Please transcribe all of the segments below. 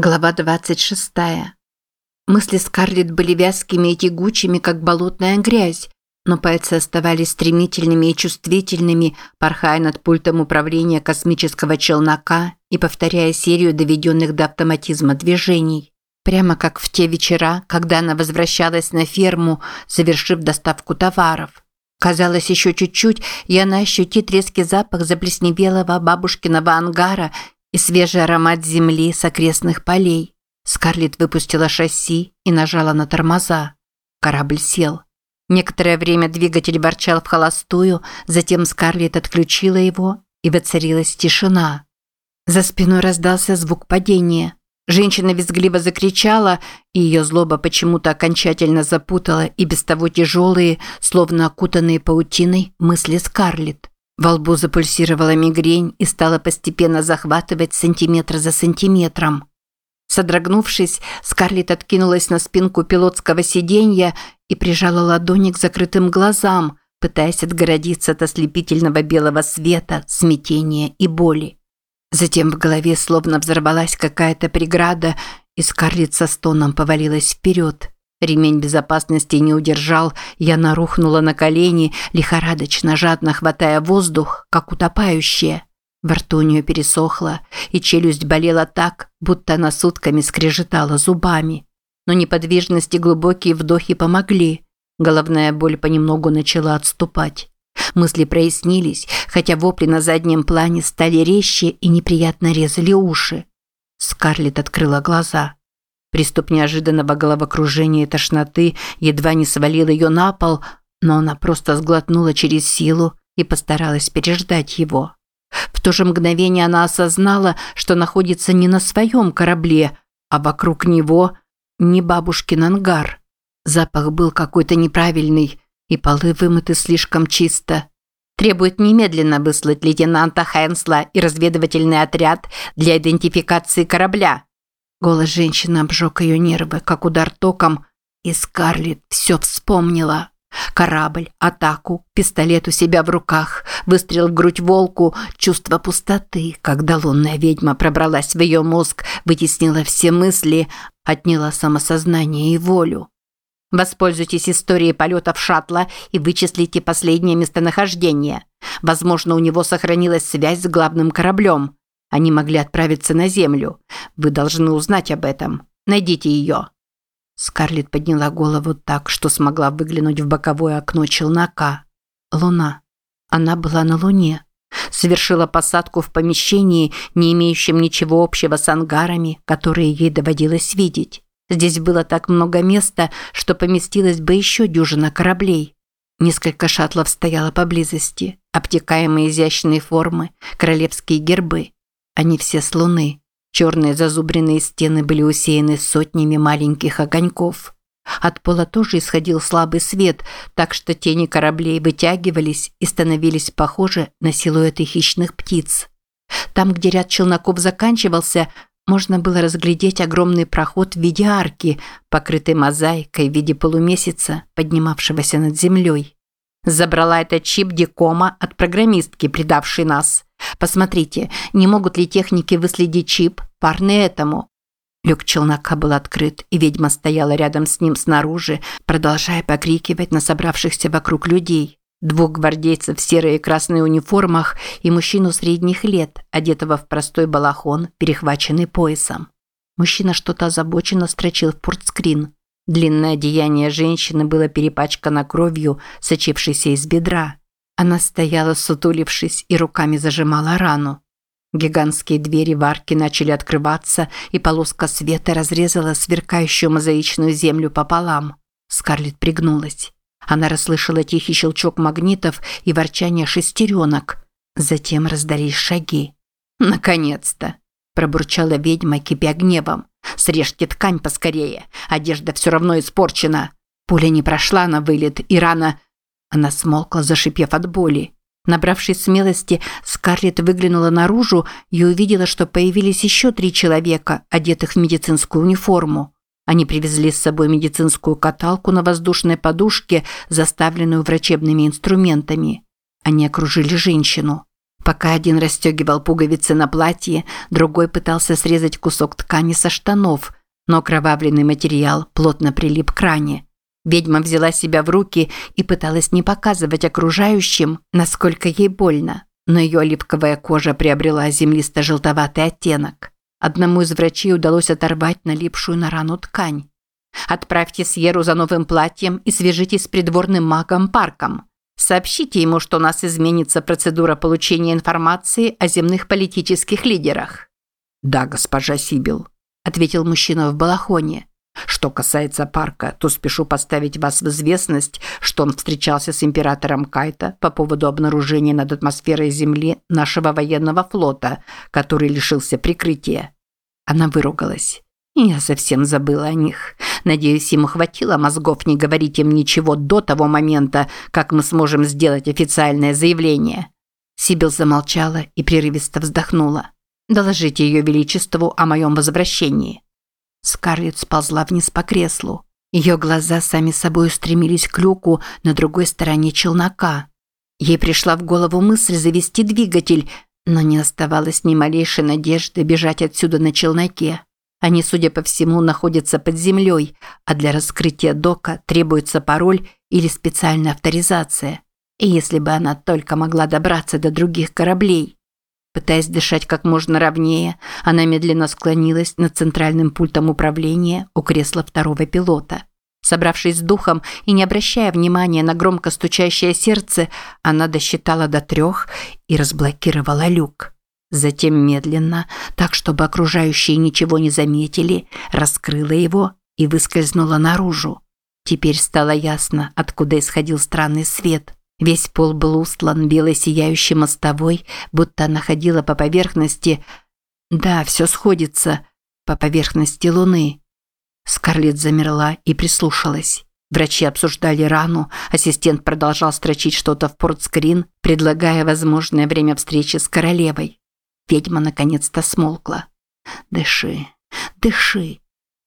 Глава 26. Мысли Скарлетт были вязкими и тягучими, как болотная грязь, но пальцы оставались стремительными и чувствительными, порхая над пультом управления космического челнока и повторяя серию доведенных до автоматизма движений. Прямо как в те вечера, когда она возвращалась на ферму, завершив доставку товаров. Казалось, еще чуть-чуть, и она ощутит резкий запах заплесневелого бабушкиного ангара и свежий аромат земли с окрестных полей. Скарлетт выпустила шасси и нажала на тормоза. Корабль сел. Некоторое время двигатель ворчал в холостую, затем Скарлетт отключила его, и воцарилась тишина. За спиной раздался звук падения. Женщина визгливо закричала, и ее злоба почему-то окончательно запутала и без того тяжелые, словно окутанные паутиной, мысли Скарлетт. Во лбу запульсировала мигрень и стала постепенно захватывать сантиметр за сантиметром. Содрогнувшись, Скарлетт откинулась на спинку пилотского сиденья и прижала ладони к закрытым глазам, пытаясь отгородиться от ослепительного белого света, смятения и боли. Затем в голове словно взорвалась какая-то преграда, и Скарлетт со стоном повалилась вперед. Ремень безопасности не удержал, я нарухнула на колени, лихорадочно, жадно хватая воздух, как утопающая. Во рту у нее пересохло, и челюсть болела так, будто она сутками скрежетала зубами. Но неподвижность и глубокие вдохи помогли. Головная боль понемногу начала отступать. Мысли прояснились, хотя вопли на заднем плане стали резче и неприятно резали уши. Скарлетт открыла глаза. Приступ неожиданного головокружения и тошноты едва не свалил ее на пол, но она просто сглотнула через силу и постаралась переждать его. В то же мгновение она осознала, что находится не на своем корабле, а вокруг него не бабушкин ангар. Запах был какой-то неправильный, и полы вымыты слишком чисто. Требует немедленно выслать лейтенанта Хэнсла и разведывательный отряд для идентификации корабля. Голос женщины обжег ее нервы, как удар током, и Скарлетт все вспомнила. Корабль, атаку, пистолет у себя в руках, выстрел в грудь волку, чувство пустоты, когда лунная ведьма пробралась в ее мозг, вытеснила все мысли, отняла самосознание и волю. Воспользуйтесь историей полетов шаттла и вычислите последнее местонахождение. Возможно, у него сохранилась связь с главным кораблем. Они могли отправиться на Землю. Вы должны узнать об этом. Найдите ее». Скарлетт подняла голову так, что смогла выглянуть в боковое окно челнока. Луна. Она была на Луне. Совершила посадку в помещении, не имеющем ничего общего с ангарами, которые ей доводилось видеть. Здесь было так много места, что поместилось бы еще дюжина кораблей. Несколько шаттлов стояло поблизости, обтекаемые изящные формы, королевские гербы. Они все с Луны. Черные зазубренные стены были усеяны сотнями маленьких огоньков. От пола тоже исходил слабый свет, так что тени кораблей вытягивались и становились похожи на силуэты хищных птиц. Там, где ряд челноков заканчивался, можно было разглядеть огромный проход в виде арки, покрытый мозаикой в виде полумесяца, поднимавшегося над землей. Забрала этот чип Дикома от программистки, предавшей нас. Посмотрите, не могут ли техники выследить чип, парный этому? Люк челнока был открыт, и ведьма стояла рядом с ним снаружи, продолжая покрикивать на собравшихся вокруг людей. Двух гвардейцев в серой и красной униформах и мужчину средних лет, одетого в простой балахон, перехваченный поясом. Мужчина что-то озабоченно строчил в портскрин. Длинное одеяние женщины было перепачкано кровью, сочившейся из бедра. Она стояла, сутулившись, и руками зажимала рану. Гигантские двери в арке начали открываться, и полоска света разрезала сверкающую мозаичную землю пополам. Скарлетт пригнулась. Она расслышала тихий щелчок магнитов и ворчание шестеренок. Затем раздались шаги. «Наконец-то!» – пробурчала ведьма, кипя гневом. Срежьте ткань поскорее. Одежда все равно испорчена. Пуля не прошла на вылет, и рана... Она смолкла, зашипев от боли. Набравшись смелости, Скарлетт выглянула наружу и увидела, что появились еще три человека, одетых в медицинскую униформу. Они привезли с собой медицинскую каталку на воздушной подушке, заставленную врачебными инструментами. Они окружили женщину. Пока один расстегивал пуговицы на платье, другой пытался срезать кусок ткани со штанов, но окровавленный материал плотно прилип к ране. Ведьма взяла себя в руки и пыталась не показывать окружающим, насколько ей больно, но ее оливковая кожа приобрела землисто-желтоватый оттенок. Одному из врачей удалось оторвать налипшую на рану ткань. «Отправьте Сьеру за новым платьем и свяжитесь с придворным магом Парком. Сообщите ему, что у нас изменится процедура получения информации о земных политических лидерах». «Да, госпожа Сибил», – ответил мужчина в балахоне. Что касается парка, то спешу поставить вас в известность, что он встречался с императором Кайта по поводу обнаружения над атмосферой Земли нашего военного флота, который лишился прикрытия. Она выругалась. Я совсем забыла о них. Надеюсь, ему хватило мозгов не говорить им ничего до того момента, как мы сможем сделать официальное заявление. Сибил замолчала и прерывисто вздохнула. Доложите ее величеству о моем возвращении. Скарлетт сползла вниз по креслу. Ее глаза сами собой устремились к люку на другой стороне челнока. Ей пришла в голову мысль завести двигатель, но не оставалось ни малейшей надежды бежать отсюда на челноке. Они, судя по всему, находятся под землей, а для раскрытия дока требуется пароль или специальная авторизация. И если бы она только могла добраться до других кораблей. Пытаясь дышать как можно ровнее, она медленно склонилась над центральным пультом управления у кресла второго пилота. Собравшись с духом и не обращая внимания на громко стучащее сердце, она досчитала до трех и разблокировала люк. Затем медленно, так чтобы окружающие ничего не заметили, раскрыла его и выскользнула наружу. Теперь стало ясно, откуда исходил странный свет. Весь пол был устлан белой сияющей мостовой, будто она ходила по поверхности... Да, все сходится. По поверхности луны. Скарлетт замерла и прислушалась. Врачи обсуждали рану, ассистент продолжал строчить что-то в портскрин, предлагая возможное время встречи с королевой. Ведьма наконец-то смолкла. «Дыши, дыши».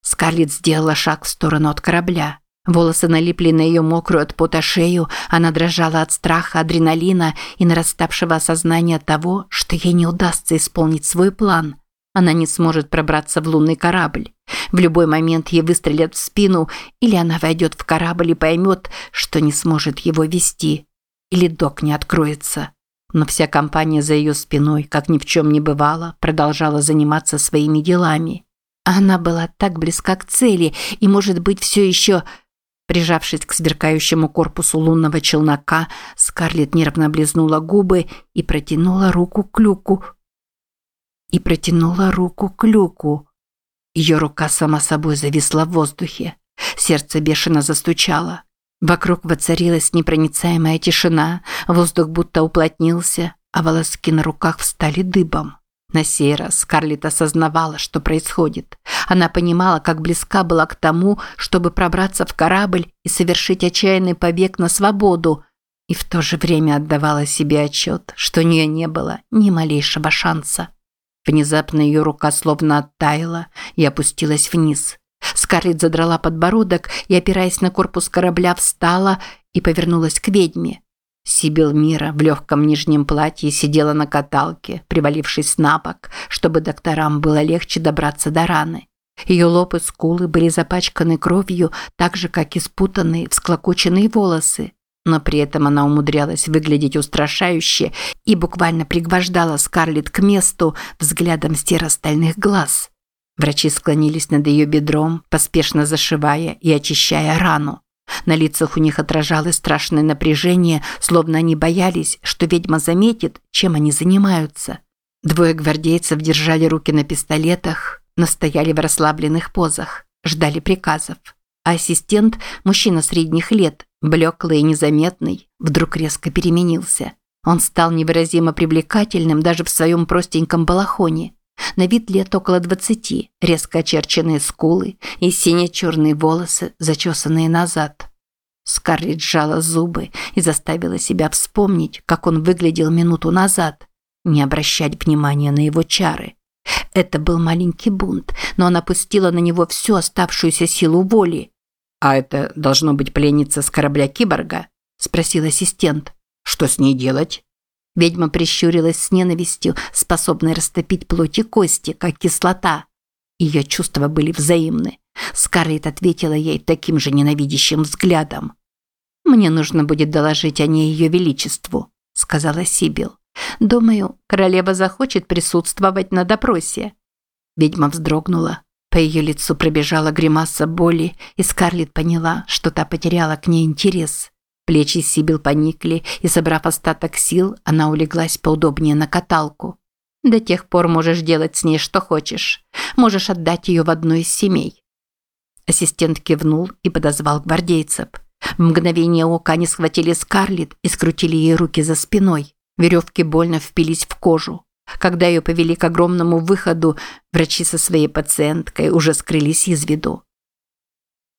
Скарлетт сделала шаг в сторону от корабля. Волосы налипли на ее мокрую от пота шею, она дрожала от страха, адреналина и нараставшего осознания того, что ей не удастся исполнить свой план. Она не сможет пробраться в лунный корабль. В любой момент ей выстрелят в спину, или она войдет в корабль и поймет, что не сможет его вести. Или док не откроется. Но вся компания за ее спиной, как ни в чем не бывало, продолжала заниматься своими делами. Она была так близка к цели и, может быть, все еще Прижавшись к сверкающему корпусу лунного челнока, Скарлетт нервно облизнула губы и протянула руку к люку. И протянула руку к люку. Ее рука сама собой зависла в воздухе. Сердце бешено застучало. Вокруг воцарилась непроницаемая тишина, воздух будто уплотнился, а волоски на руках встали дыбом. На сей раз Скарлетт осознавала, что происходит. Она понимала, как близка была к тому, чтобы пробраться в корабль и совершить отчаянный побег на свободу, и в то же время отдавала себе отчет, что у нее не было ни малейшего шанса. Внезапно ее рука словно оттаяла и опустилась вниз. Скарлетт задрала подбородок и, опираясь на корпус корабля, встала и повернулась к ведьме. Сибил Мира в легком нижнем платье сидела на каталке, привалившись на бок, чтобы докторам было легче добраться до раны. Ее лоб и скулы были запачканы кровью, так же, как и спутанные, всклокоченные волосы. Но при этом она умудрялась выглядеть устрашающе и буквально пригвождала Скарлетт к месту взглядом серо-стальных глаз. Врачи склонились над ее бедром, поспешно зашивая и очищая рану. На лицах у них отражалось страшное напряжение, словно они боялись, что ведьма заметит, чем они занимаются. Двое гвардейцев держали руки на пистолетах, но стояли в расслабленных позах, ждали приказов. А ассистент, мужчина средних лет, блеклый и незаметный, вдруг резко переменился. Он стал невыразимо привлекательным даже в своем простеньком балахоне. На вид лет около двадцати, резко очерченные скулы и сине-черные волосы, зачесанные назад. Скарлетт сжала зубы и заставила себя вспомнить, как он выглядел минуту назад, не обращать внимания на его чары. Это был маленький бунт, но она пустила на него всю оставшуюся силу воли. «А это должно быть пленница с корабля «Киборга»?» – спросил ассистент. «Что с ней делать?» Ведьма прищурилась с ненавистью, способной растопить плоть и кости, как кислота. Ее чувства были взаимны. Скарлетт ответила ей таким же ненавидящим взглядом. «Мне нужно будет доложить о ней ее величеству», – сказала Сибил. «Думаю, королева захочет присутствовать на допросе». Ведьма вздрогнула. По ее лицу пробежала гримаса боли, и Скарлетт поняла, что та потеряла к ней интерес. Плечи Сибил поникли, и, собрав остаток сил, она улеглась поудобнее на каталку. «До тех пор можешь делать с ней что хочешь. Можешь отдать ее в одну из семей». Ассистент кивнул и подозвал гвардейцев. В мгновение ока они схватили Скарлетт и скрутили ей руки за спиной. Веревки больно впились в кожу. Когда ее повели к огромному выходу, врачи со своей пациенткой уже скрылись из виду.